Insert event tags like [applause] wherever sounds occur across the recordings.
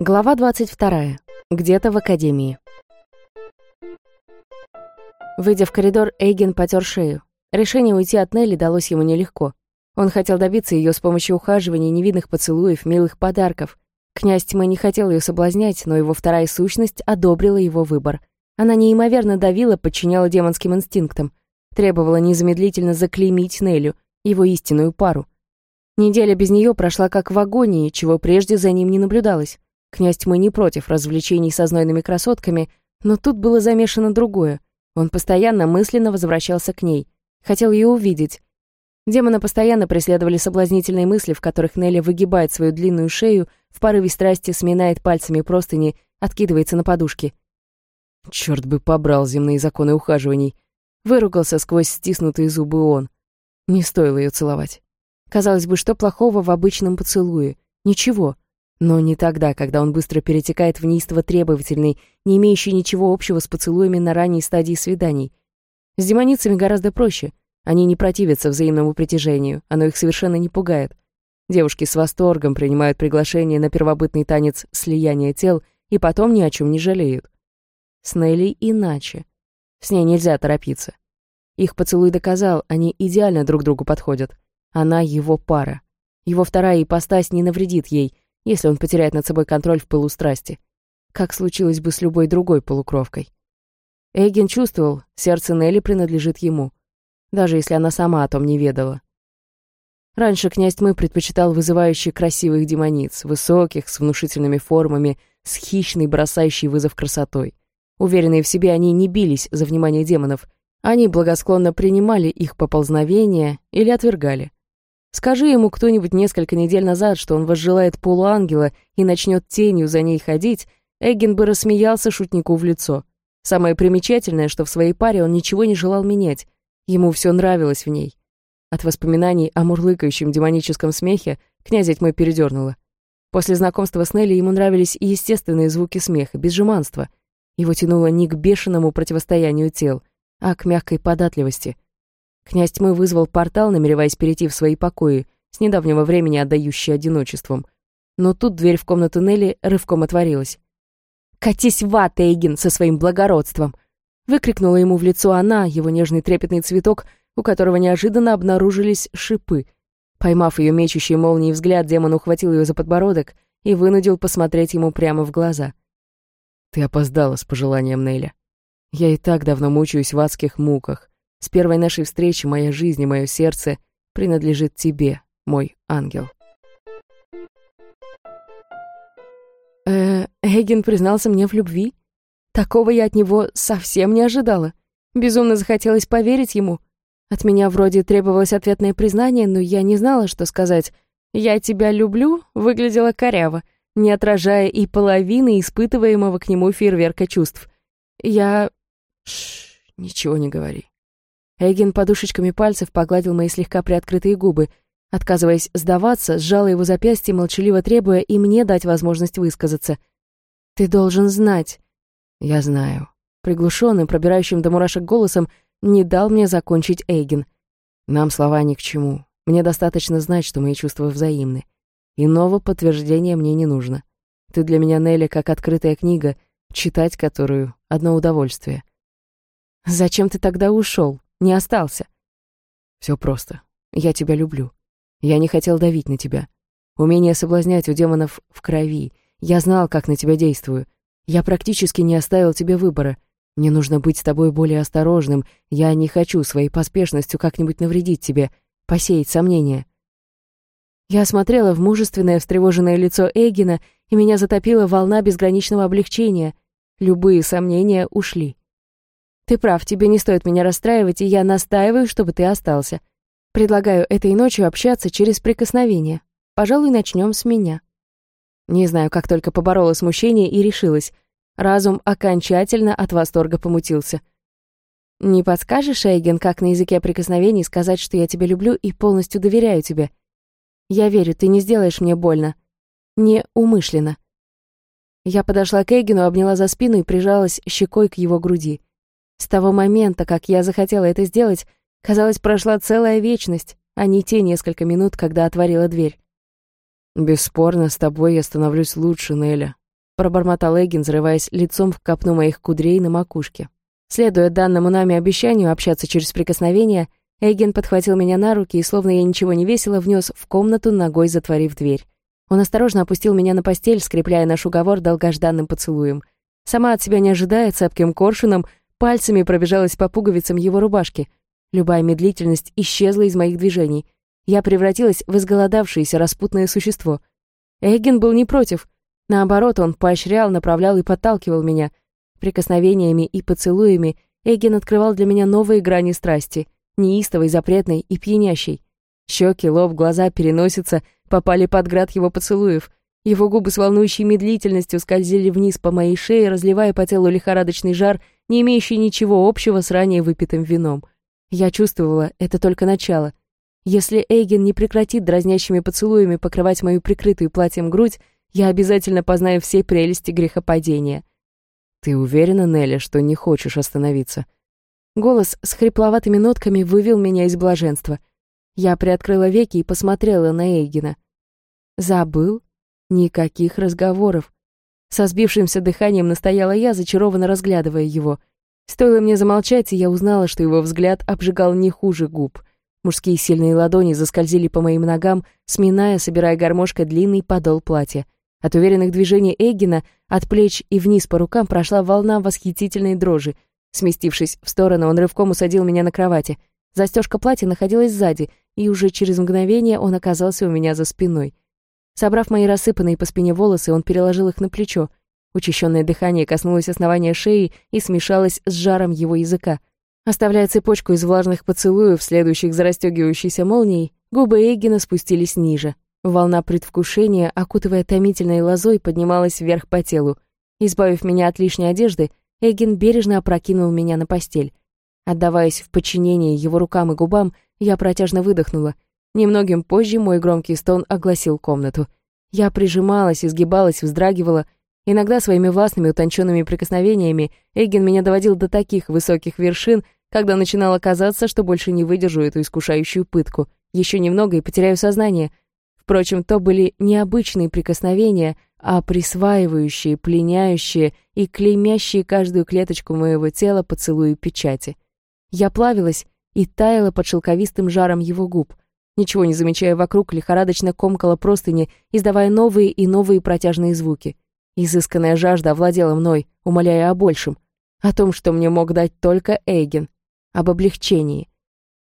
Глава 22. Где-то в академии. Выйдя в коридор, Эйген потер шею. Решение уйти от Нелли далось ему нелегко. Он хотел добиться ее с помощью ухаживаний, невидных поцелуев, милых подарков. Князь тьмы не хотел ее соблазнять, но его вторая сущность одобрила его выбор. Она неимоверно давила, подчиняла демонским инстинктам. Требовала незамедлительно заклеймить Неллю, его истинную пару. Неделя без нее прошла как в агонии, чего прежде за ним не наблюдалось. Князь тьмы не против развлечений со знойными красотками, но тут было замешано другое. Он постоянно мысленно возвращался к ней. Хотел ее увидеть. Демона постоянно преследовали соблазнительные мысли, в которых Нелли выгибает свою длинную шею, в порыве страсти сминает пальцами простыни, откидывается на подушки. Черт бы побрал земные законы ухаживаний. Выругался сквозь стиснутые зубы он. Не стоило ее целовать. Казалось бы, что плохого в обычном поцелуе? Ничего. Но не тогда, когда он быстро перетекает в неистово требовательный, не имеющий ничего общего с поцелуями на ранней стадии свиданий. С демоницами гораздо проще. Они не противятся взаимному притяжению, оно их совершенно не пугает. Девушки с восторгом принимают приглашение на первобытный танец слияния тел и потом ни о чем не жалеют. С Нелли иначе. С ней нельзя торопиться. Их поцелуй доказал, они идеально друг другу подходят. Она его пара. Его вторая ипостась не навредит ей — если он потеряет над собой контроль в пылу страсти. Как случилось бы с любой другой полукровкой. Эйген чувствовал, сердце Нелли принадлежит ему, даже если она сама о том не ведала. Раньше князь тьмы предпочитал вызывающих красивых демониц, высоких, с внушительными формами, с хищной, бросающей вызов красотой. Уверенные в себе, они не бились за внимание демонов, они благосклонно принимали их поползновения или отвергали. Скажи ему кто-нибудь несколько недель назад, что он возжелает полуангела и начнет тенью за ней ходить, Эггин бы рассмеялся шутнику в лицо. Самое примечательное, что в своей паре он ничего не желал менять. Ему все нравилось в ней. От воспоминаний о мурлыкающем демоническом смехе князя тьмы передернуло. После знакомства с Нелли ему нравились и естественные звуки смеха, без жеманства. Его тянуло не к бешеному противостоянию тел, а к мягкой податливости — Князь тьмы вызвал портал, намереваясь перейти в свои покои, с недавнего времени отдающие одиночеством. Но тут дверь в комнату Нелли рывком отворилась. «Катись в ад, Эйген, со своим благородством!» Выкрикнула ему в лицо она, его нежный трепетный цветок, у которого неожиданно обнаружились шипы. Поймав ее мечущий молнией взгляд, демон ухватил ее за подбородок и вынудил посмотреть ему прямо в глаза. «Ты опоздала с пожеланием Неля. Я и так давно мучаюсь в адских муках. С первой нашей встречи моя жизнь и мое сердце принадлежит тебе, мой ангел. Э, Эгин признался мне в любви? Такого я от него совсем не ожидала. Безумно захотелось поверить ему. От меня вроде требовалось ответное признание, но я не знала, что сказать. «Я тебя люблю» выглядело коряво, не отражая и половины испытываемого к нему фейерверка чувств. Я... Шш, ничего не говори. Эгин подушечками пальцев погладил мои слегка приоткрытые губы. Отказываясь сдаваться, сжала его запястье, молчаливо требуя и мне дать возможность высказаться. «Ты должен знать». «Я знаю». Приглушенным, пробирающим до мурашек голосом, не дал мне закончить Эйген. «Нам слова ни к чему. Мне достаточно знать, что мои чувства взаимны. Иного подтверждения мне не нужно. Ты для меня, Нелли, как открытая книга, читать которую — одно удовольствие». «Зачем ты тогда ушел? не остался. Все просто. Я тебя люблю. Я не хотел давить на тебя. Умение соблазнять у демонов в крови. Я знал, как на тебя действую. Я практически не оставил тебе выбора. Мне нужно быть с тобой более осторожным. Я не хочу своей поспешностью как-нибудь навредить тебе, посеять сомнения. Я смотрела в мужественное, встревоженное лицо Эгина, и меня затопила волна безграничного облегчения. Любые сомнения ушли. Ты прав, тебе не стоит меня расстраивать, и я настаиваю, чтобы ты остался. Предлагаю этой ночью общаться через прикосновение. Пожалуй, начнем с меня. Не знаю, как только поборола смущение и решилась. Разум окончательно от восторга помутился. Не подскажешь, Эйген, как на языке прикосновений сказать, что я тебя люблю и полностью доверяю тебе? Я верю, ты не сделаешь мне больно. Не умышленно. Я подошла к Эйгену, обняла за спину и прижалась щекой к его груди. С того момента, как я захотела это сделать, Казалось, прошла целая вечность, а не те несколько минут, когда отворила дверь. «Бесспорно, с тобой я становлюсь лучше, Неля», — пробормотал Эгин, взрываясь лицом в копну моих кудрей на макушке. Следуя данному нами обещанию общаться через прикосновение, Эгин подхватил меня на руки и, словно я ничего не весила, внес в комнату, ногой затворив дверь. Он осторожно опустил меня на постель, скрепляя наш уговор долгожданным поцелуем. Сама от себя не ожидая, цепким коршуном, пальцами пробежалась по пуговицам его рубашки. Любая медлительность исчезла из моих движений. Я превратилась в изголодавшееся распутное существо. Эгин был не против. Наоборот, он поощрял, направлял и подталкивал меня. Прикосновениями и поцелуями Эгин открывал для меня новые грани страсти, неистовой, запретной и пьянящей. Щеки, лоб, глаза, переносица попали под град его поцелуев. Его губы с волнующей медлительностью скользили вниз по моей шее, разливая по телу лихорадочный жар, не имеющий ничего общего с ранее выпитым вином. Я чувствовала, это только начало. Если Эйген не прекратит дразнящими поцелуями покрывать мою прикрытую платьем грудь, я обязательно познаю все прелести грехопадения. «Ты уверена, Нелли, что не хочешь остановиться?» Голос с хрипловатыми нотками вывел меня из блаженства — я приоткрыла веки и посмотрела на Эйгена. Забыл? Никаких разговоров. Со сбившимся дыханием настояла я, зачарованно разглядывая его. Стоило мне замолчать, и я узнала, что его взгляд обжигал не хуже губ. Мужские сильные ладони заскользили по моим ногам, сминая, собирая гармошкой длинный подол платья. От уверенных движений Эггина, от плеч и вниз по рукам прошла волна восхитительной дрожи. Сместившись в сторону, он рывком усадил меня на кровати. Застежка платья находилась сзади, и уже через мгновение он оказался у меня за спиной. Собрав мои рассыпанные по спине волосы, он переложил их на плечо. Учащенное дыхание коснулось основания шеи и смешалось с жаром его языка. Оставляя цепочку из влажных поцелуев, следующих за расстегивающейся молнией, губы Эггина спустились ниже. Волна предвкушения, окутывая томительной лозой, поднималась вверх по телу. Избавив меня от лишней одежды, Эггин бережно опрокинул меня на постель. Отдаваясь в подчинение его рукам и губам, я протяжно выдохнула. Немногим позже мой громкий стон огласил комнату. Я прижималась, изгибалась, вздрагивала. Иногда своими властными утонченными прикосновениями Эгин меня доводил до таких высоких вершин, когда начинало казаться, что больше не выдержу эту искушающую пытку. Еще немного и потеряю сознание. Впрочем, то были необычные прикосновения, а присваивающие, пленяющие и клеймящие каждую клеточку моего тела поцелуи печати. Я плавилась, и таяла под шелковистым жаром его губ. Ничего не замечая вокруг, лихорадочно комкала простыни, издавая новые и новые протяжные звуки. Изысканная жажда овладела мной, умоляя о большем. О том, что мне мог дать только Эйген. Об облегчении.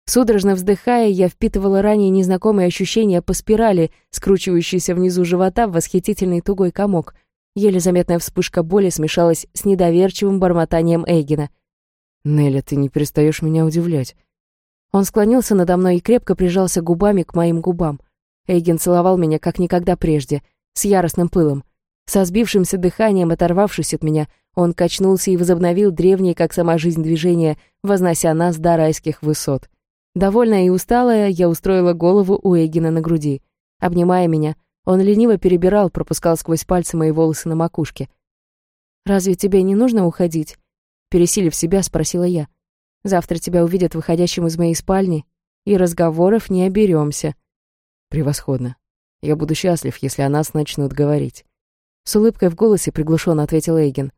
Судорожно вздыхая, я впитывала ранее незнакомые ощущения по спирали, скручивающейся внизу живота в восхитительный тугой комок. Еле заметная вспышка боли смешалась с недоверчивым бормотанием Эйгена. «Неля, ты не перестаешь меня удивлять. Он склонился надо мной и крепко прижался губами к моим губам. Эйген целовал меня, как никогда прежде, с яростным пылом. Со сбившимся дыханием, оторвавшись от меня, он качнулся и возобновил древние, как сама жизнь движения, вознося нас до райских высот. Довольная и усталая, я устроила голову у Эйгена на груди. Обнимая меня, он лениво перебирал, пропускал сквозь пальцы мои волосы на макушке. «Разве тебе не нужно уходить?» Пересилив себя, спросила я. Завтра тебя увидят выходящим из моей спальни, и разговоров не оберемся. Превосходно. Я буду счастлив, если о нас начнут говорить. С улыбкой в голосе приглушенно ответил Эйген.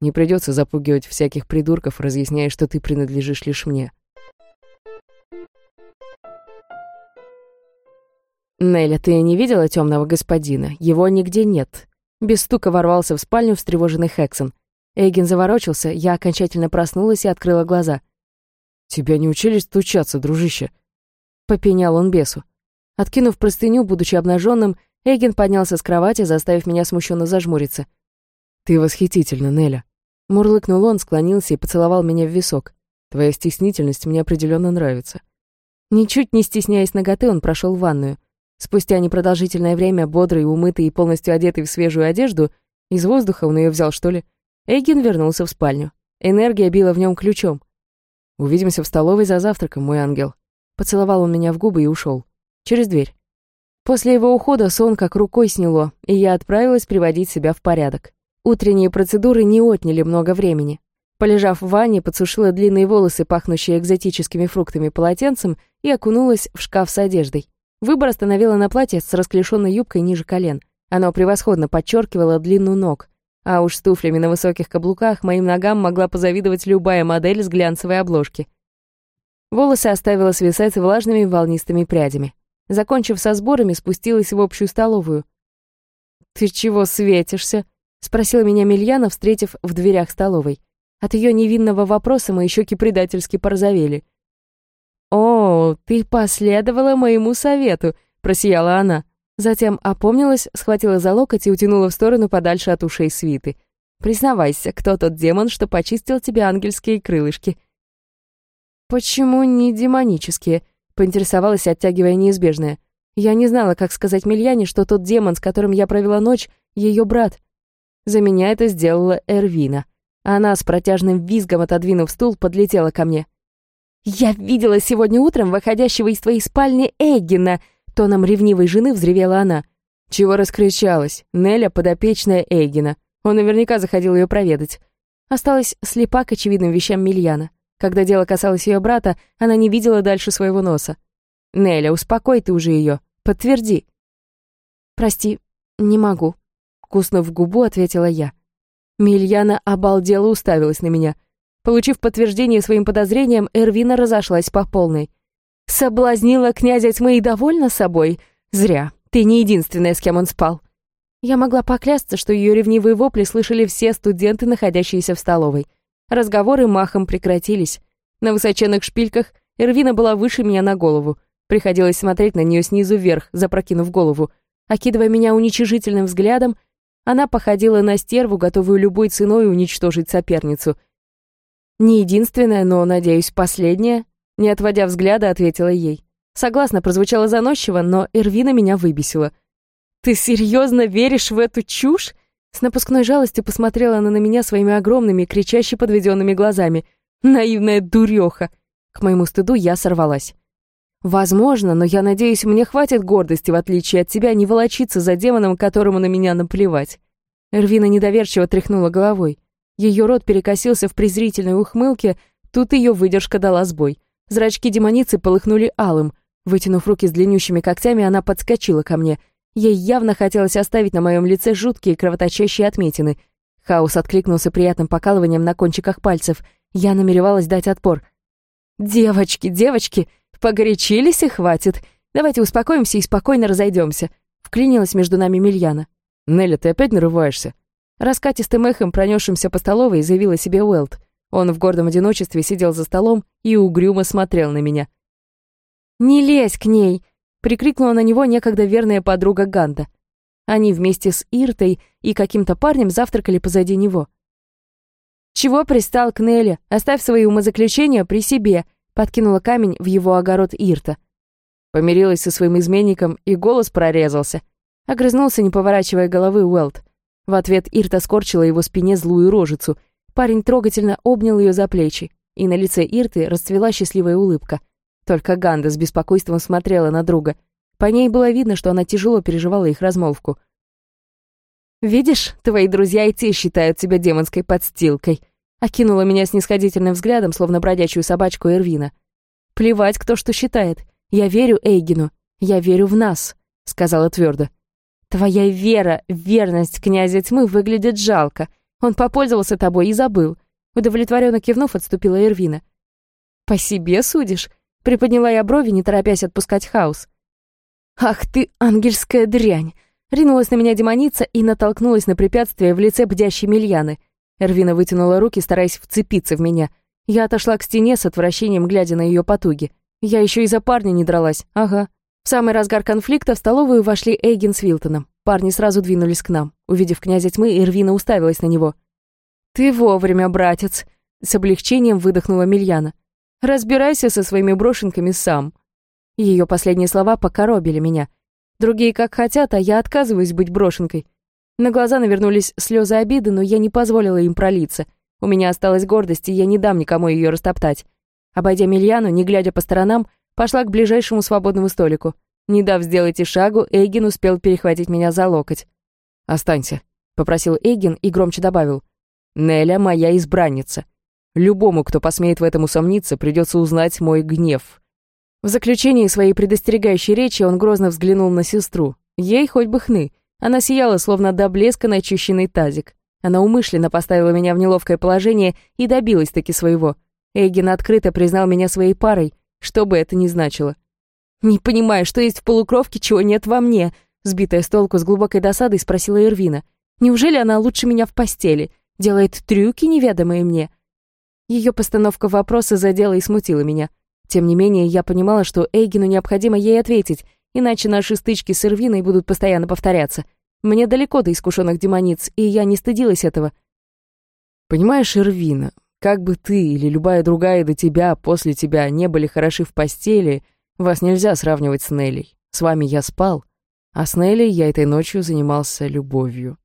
Не придется запугивать всяких придурков, разъясняя, что ты принадлежишь лишь мне. Неля, ты не видела темного господина? Его нигде нет. Без стука ворвался в спальню встревоженный Хексон. Эйген заворочился, я окончательно проснулась и открыла глаза — «Тебя не учили стучаться, дружище?» Попенял он бесу. Откинув простыню, будучи обнаженным, Эгин поднялся с кровати, заставив меня смущенно зажмуриться. «Ты восхитительна, Неля». Мурлыкнул он, склонился и поцеловал меня в висок. «Твоя стеснительность мне определенно нравится». Ничуть не стесняясь ноготы, он прошел в ванную. Спустя непродолжительное время, бодрый, умытый и полностью одетый в свежую одежду, из воздуха он ее взял, что ли, Эгин вернулся в спальню. Энергия била в нем ключом. Увидимся в столовой за завтраком, мой ангел». Поцеловал он меня в губы и ушел. Через дверь. После его ухода сон как рукой сняло, и я отправилась приводить себя в порядок. Утренние процедуры не отняли много времени. Полежав в ванне, подсушила длинные волосы, пахнущие экзотическими фруктами, полотенцем и окунулась в шкаф с одеждой. Выбор остановила на платье с расклешенной юбкой ниже колен. Оно превосходно подчеркивало длину ног. А уж с туфлями на высоких каблуках моим ногам могла позавидовать любая модель с глянцевой обложки. Волосы оставила свисать влажными волнистыми прядями. Закончив со сборами, спустилась в общую столовую. «Ты чего светишься?» — спросила меня Мильяна, встретив в дверях столовой. От ее невинного вопроса мои щеки предательски порозовели. «О, ты последовала моему совету», — просияла она. Затем опомнилась, схватила за локоть и утянула в сторону подальше от ушей свиты. «Признавайся, кто тот демон, что почистил тебе ангельские крылышки?» «Почему не демонические?» — поинтересовалась, оттягивая неизбежное. Я не знала, как сказать Мильяне, что тот демон, с которым я провела ночь, ее брат. За меня это сделала Эрвина. Она с протяжным визгом, отодвинув стул, подлетела ко мне. «Я видела сегодня утром выходящего из твоей спальни Эггина!» Тоном ревнивой жены взревела она. Чего раскричалась? Неля подопечная Эггина. Он наверняка заходил ее проведать. Осталась слепа к очевидным вещам Мильяна. Когда дело касалось ее брата, она не видела дальше своего носа. «Неля, успокой ты уже ее. Подтверди». «Прости, не могу», — куснув губу, ответила я. Мильяна обалдела уставилась на меня. Получив подтверждение своим подозрениям, Эрвина разошлась по полной. Соблазнила князя тьмы и довольна собой? Зря. Ты не единственная, с кем он спал. Я могла поклясться, что ее ревнивые вопли слышали все студенты, находящиеся в столовой. Разговоры махом прекратились. На высоченных шпильках Эрвина была выше меня на голову. Приходилось смотреть на нее снизу вверх, запрокинув голову. Окидывая меня уничижительным взглядом, она походила на стерву, готовую любой ценой уничтожить соперницу. Не единственная, но, надеюсь, последняя. Не отводя взгляда, ответила ей. Согласно, прозвучало заносчиво, но Эрвина меня выбесила. «Ты серьезно веришь в эту чушь?» С напускной жалостью посмотрела она на меня своими огромными, кричаще подведенными глазами. «Наивная дуреха!» К моему стыду я сорвалась. «Возможно, но я надеюсь, мне хватит гордости, в отличие от тебя, не волочиться за демоном, которому на меня наплевать». Эрвина недоверчиво тряхнула головой. Ее рот перекосился в презрительной ухмылке, тут ее выдержка дала сбой. Зрачки демоницы полыхнули алым. Вытянув руки с длиннющими когтями, она подскочила ко мне. Ей явно хотелось оставить на моем лице жуткие кровоточащие отметины. Хаос откликнулся приятным покалыванием на кончиках пальцев. Я намеревалась дать отпор. «Девочки, девочки, погорячились и хватит. Давайте успокоимся и спокойно разойдемся. Вклинилась между нами Мильяна. «Нелли, ты опять нарываешься?» Раскатистым эхом, пронесшимся по столовой, заявила себе Уэлт. Он в гордом одиночестве сидел за столом и угрюмо смотрел на меня. «Не лезь к ней!» — прикрикнула на него некогда верная подруга Ганда. Они вместе с Иртой и каким-то парнем завтракали позади него. «Чего пристал к Нелли? Оставь свои умозаключения при себе!» — подкинула камень в его огород Ирта. Помирилась со своим изменником, и голос прорезался. Огрызнулся, не поворачивая головы, Уэлт. В ответ Ирта скорчила его спине злую рожицу — Парень трогательно обнял ее за плечи, и на лице Ирты расцвела счастливая улыбка. Только Ганда с беспокойством смотрела на друга. По ней было видно, что она тяжело переживала их размолвку. «Видишь, твои друзья и те считают тебя демонской подстилкой», окинула меня снисходительным взглядом, словно бродячую собачку Эрвина. «Плевать, кто что считает. Я верю Эйгину. Я верю в нас», — сказала твердо. «Твоя вера, верность князя тьмы выглядит жалко», он попользовался тобой и забыл. Удовлетворенно кивнув, отступила Эрвина. «По себе судишь?» Приподняла я брови, не торопясь отпускать хаос. «Ах ты, ангельская дрянь!» Ринулась на меня демоница и натолкнулась на препятствие в лице бдящей Мильяны. Эрвина вытянула руки, стараясь вцепиться в меня. Я отошла к стене с отвращением, глядя на ее потуги. Я еще и за парня не дралась, ага. В самый разгар конфликта в столовую вошли Эйген с Вилтоном. Парни сразу двинулись к нам. Увидев князя тьмы, Ирвина уставилась на него. «Ты вовремя, братец!» С облегчением выдохнула Мильяна. «Разбирайся со своими брошенками сам». Ее последние слова покоробили меня. Другие как хотят, а я отказываюсь быть брошенкой. На глаза навернулись слезы обиды, но я не позволила им пролиться. У меня осталась гордость, и я не дам никому ее растоптать. Обойдя Мильяну, не глядя по сторонам, пошла к ближайшему свободному столику. Не дав сделать и шагу, Эйген успел перехватить меня за локоть. «Останься», — попросил Эйген и громче добавил. «Неля моя избранница. Любому, кто посмеет в этом усомниться, придется узнать мой гнев». В заключении своей предостерегающей речи он грозно взглянул на сестру. Ей хоть бы хны. Она сияла, словно до блеска начищенный тазик. Она умышленно поставила меня в неловкое положение и добилась таки своего. Эйген открыто признал меня своей парой, что бы это ни значило. «Не понимаю, что есть в полукровке, чего нет во мне», сбитая с толку с глубокой досадой, спросила Ирвина. «Неужели она лучше меня в постели? Делает трюки, неведомые мне?» Ее постановка вопроса задела и смутила меня. Тем не менее, я понимала, что Эйгину необходимо ей ответить, иначе наши стычки с Ирвиной будут постоянно повторяться. Мне далеко до искушенных демониц, и я не стыдилась этого. «Понимаешь, Ирвина, как бы ты или любая другая до тебя, после тебя не были хороши в постели, вас нельзя сравнивать с Неллей. С вами я спал, а с Неллей я этой ночью занимался любовью».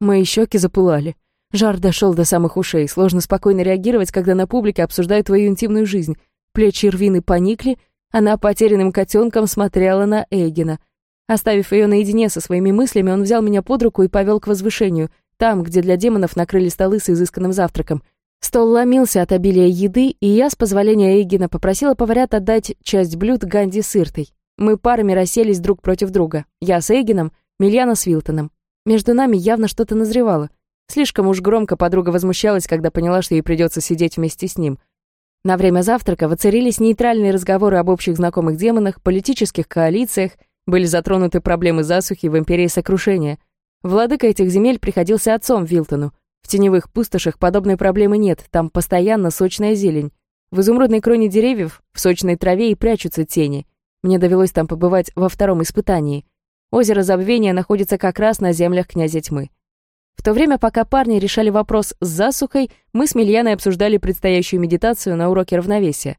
Мои щеки запылали. Жар дошел до самых ушей. Сложно спокойно реагировать, когда на публике обсуждают твою интимную жизнь. Плечи Ирвины поникли, она потерянным котенком смотрела на Эгина. Оставив ее наедине со своими мыслями, он взял меня под руку и повел к возвышению, там, где для демонов накрыли столы с изысканным завтраком. Стол ломился от обилия еды, и я, с позволения Эгина, попросила поварят отдать часть блюд Ганди с Иртой. Мы парами расселись друг против друга. Я с Эгином, Мильяна с Вилтоном. Между нами явно что-то назревало. Слишком уж громко подруга возмущалась, когда поняла, что ей придется сидеть вместе с ним. На время завтрака воцарились нейтральные разговоры об общих знакомых демонах, политических коалициях, были затронуты проблемы засухи в Империи Сокрушения. Владыка этих земель приходился отцом Вилтону. В теневых пустошах подобной проблемы нет, там постоянно сочная зелень. В изумрудной кроне деревьев, в сочной траве и прячутся тени. Мне довелось там побывать во втором испытании. Озеро Забвения находится как раз на землях князя тьмы. В то время, пока парни решали вопрос с засухой, мы с Мильяной обсуждали предстоящую медитацию на уроке равновесия.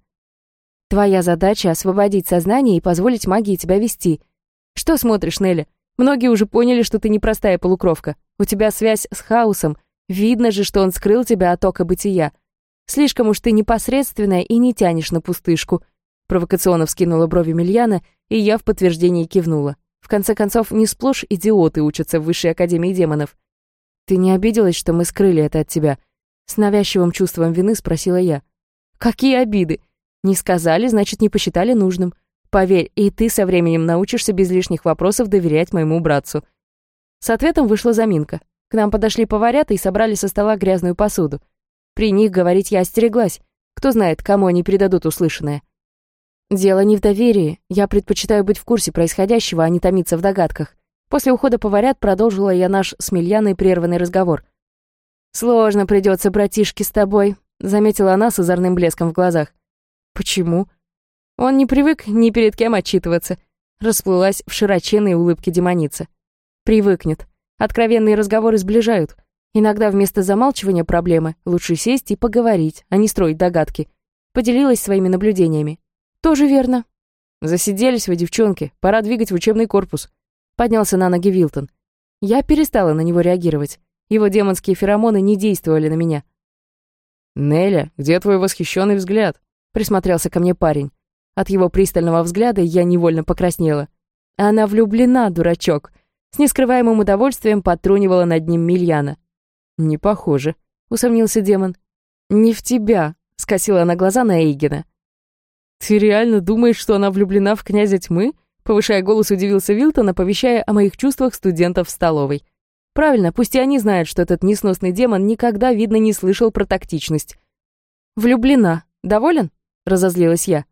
«Твоя задача — освободить сознание и позволить магии тебя вести. Что смотришь, Нелли? Многие уже поняли, что ты непростая полукровка. У тебя связь с хаосом. Видно же, что он скрыл тебя от ока бытия. Слишком уж ты непосредственная и не тянешь на пустышку». Провокационно вскинула брови Мильяна, и я в подтверждении кивнула. В конце концов, не сплошь идиоты учатся в Высшей Академии Демонов. «Ты не обиделась, что мы скрыли это от тебя?» С навязчивым чувством вины спросила я. «Какие обиды? Не сказали, значит, не посчитали нужным. Поверь, и ты со временем научишься без лишних вопросов доверять моему братцу». С ответом вышла заминка. К нам подошли поварята и собрали со стола грязную посуду. При них говорить я остереглась. Кто знает, кому они передадут услышанное. Дело не в доверии. Я предпочитаю быть в курсе происходящего, а не томиться в догадках. После ухода поварят продолжила я наш с Мильяной прерванный разговор. «Сложно придется, братишки, с тобой», — заметила она с озорным блеском в глазах. «Почему?» Он не привык ни перед кем отчитываться. Расплылась в широченной улыбке демоница. Привыкнет. Откровенные разговоры сближают. Иногда вместо замалчивания проблемы лучше сесть и поговорить, а не строить догадки. Поделилась своими наблюдениями. Тоже верно. Засиделись вы, девчонки. Пора двигать в учебный корпус. Поднялся на ноги Вилтон. Я перестала на него реагировать. Его демонские феромоны не действовали на меня. «Неля, где твой восхищенный взгляд?» Присмотрелся ко мне парень. От его пристального взгляда я невольно покраснела. Она влюблена, дурачок. С нескрываемым удовольствием потрунивала над ним Мильяна. «Не похоже», — усомнился демон. «Не в тебя», — скосила она глаза на Эйгена. «Ты реально думаешь, что она влюблена в князя тьмы?» Повышая голос, удивился Вилтон, оповещая о моих чувствах студентов в столовой. Правильно, пусть и они знают, что этот несносный демон никогда, видно, не слышал про тактичность. «Влюблена. Доволен?» — разозлилась я.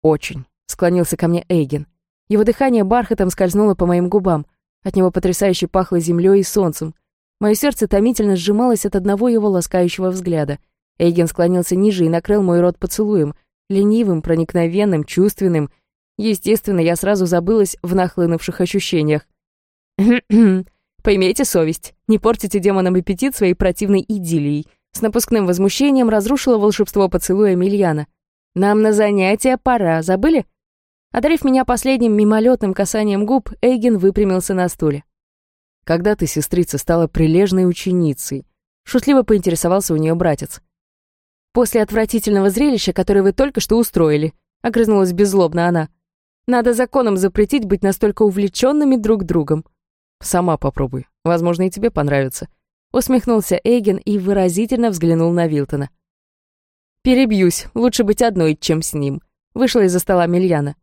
«Очень», — склонился ко мне Эйген. Его дыхание бархатом скользнуло по моим губам. От него потрясающе пахло землей и солнцем. Мое сердце томительно сжималось от одного его ласкающего взгляда. Эйген склонился ниже и накрыл мой рот поцелуем, ленивым, проникновенным, чувственным — Естественно, я сразу забылась в нахлынувших ощущениях. [clears throat] Поймейте совесть, не портите демонам аппетит своей противной идиллией. С напускным возмущением разрушила волшебство поцелуя Мильяна. «Нам на занятия пора, забыли?» Одарив меня последним мимолетным касанием губ, Эйген выпрямился на стуле. «Когда ты, сестрица, стала прилежной ученицей?» Шутливо поинтересовался у нее братец. «После отвратительного зрелища, которое вы только что устроили», — огрызнулась беззлобно она. Надо законом запретить быть настолько увлеченными друг другом. Сама попробуй. Возможно, и тебе понравится. Усмехнулся Эйген и выразительно взглянул на Вилтона. «Перебьюсь, лучше быть одной, чем с ним», — вышла из-за стола Мильяна.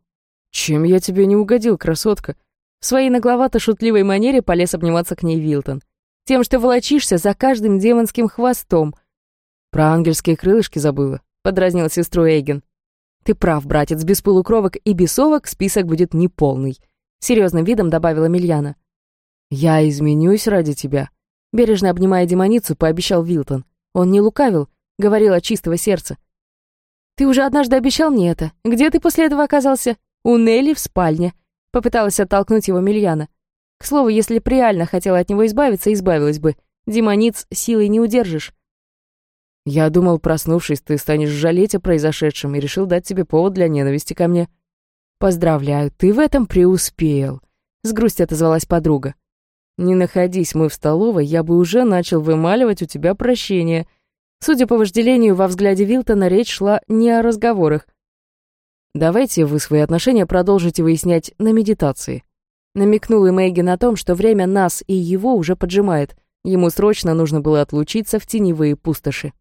«Чем я тебе не угодил, красотка?» В своей нагловато-шутливой манере полез обниматься к ней Вилтон. «Тем, что волочишься за каждым демонским хвостом». «Про ангельские крылышки забыла», — подразнил сестру Эйген. «Ты прав, братец, без полукровок и бесовок список будет неполный», — серьезным видом добавила Мильяна. «Я изменюсь ради тебя», — бережно обнимая демоницу, пообещал Вилтон. Он не лукавил, говорил от чистого сердца. «Ты уже однажды обещал мне это. Где ты после этого оказался?» «У Нелли в спальне», — попыталась оттолкнуть его Мильяна. К слову, если б реально хотела от него избавиться, избавилась бы. Демониц силой не удержишь. «Я думал, проснувшись, ты станешь жалеть о произошедшем и решил дать тебе повод для ненависти ко мне». «Поздравляю, ты в этом преуспел», — с грустью отозвалась подруга. «Не находись мы в столовой, я бы уже начал вымаливать у тебя прощение», Судя по вожделению во взгляде Вилтона, речь шла не о разговорах. «Давайте вы свои отношения продолжите выяснять на медитации». Намекнул и Мэггин о том, что время нас и его уже поджимает. Ему срочно нужно было отлучиться в теневые пустоши.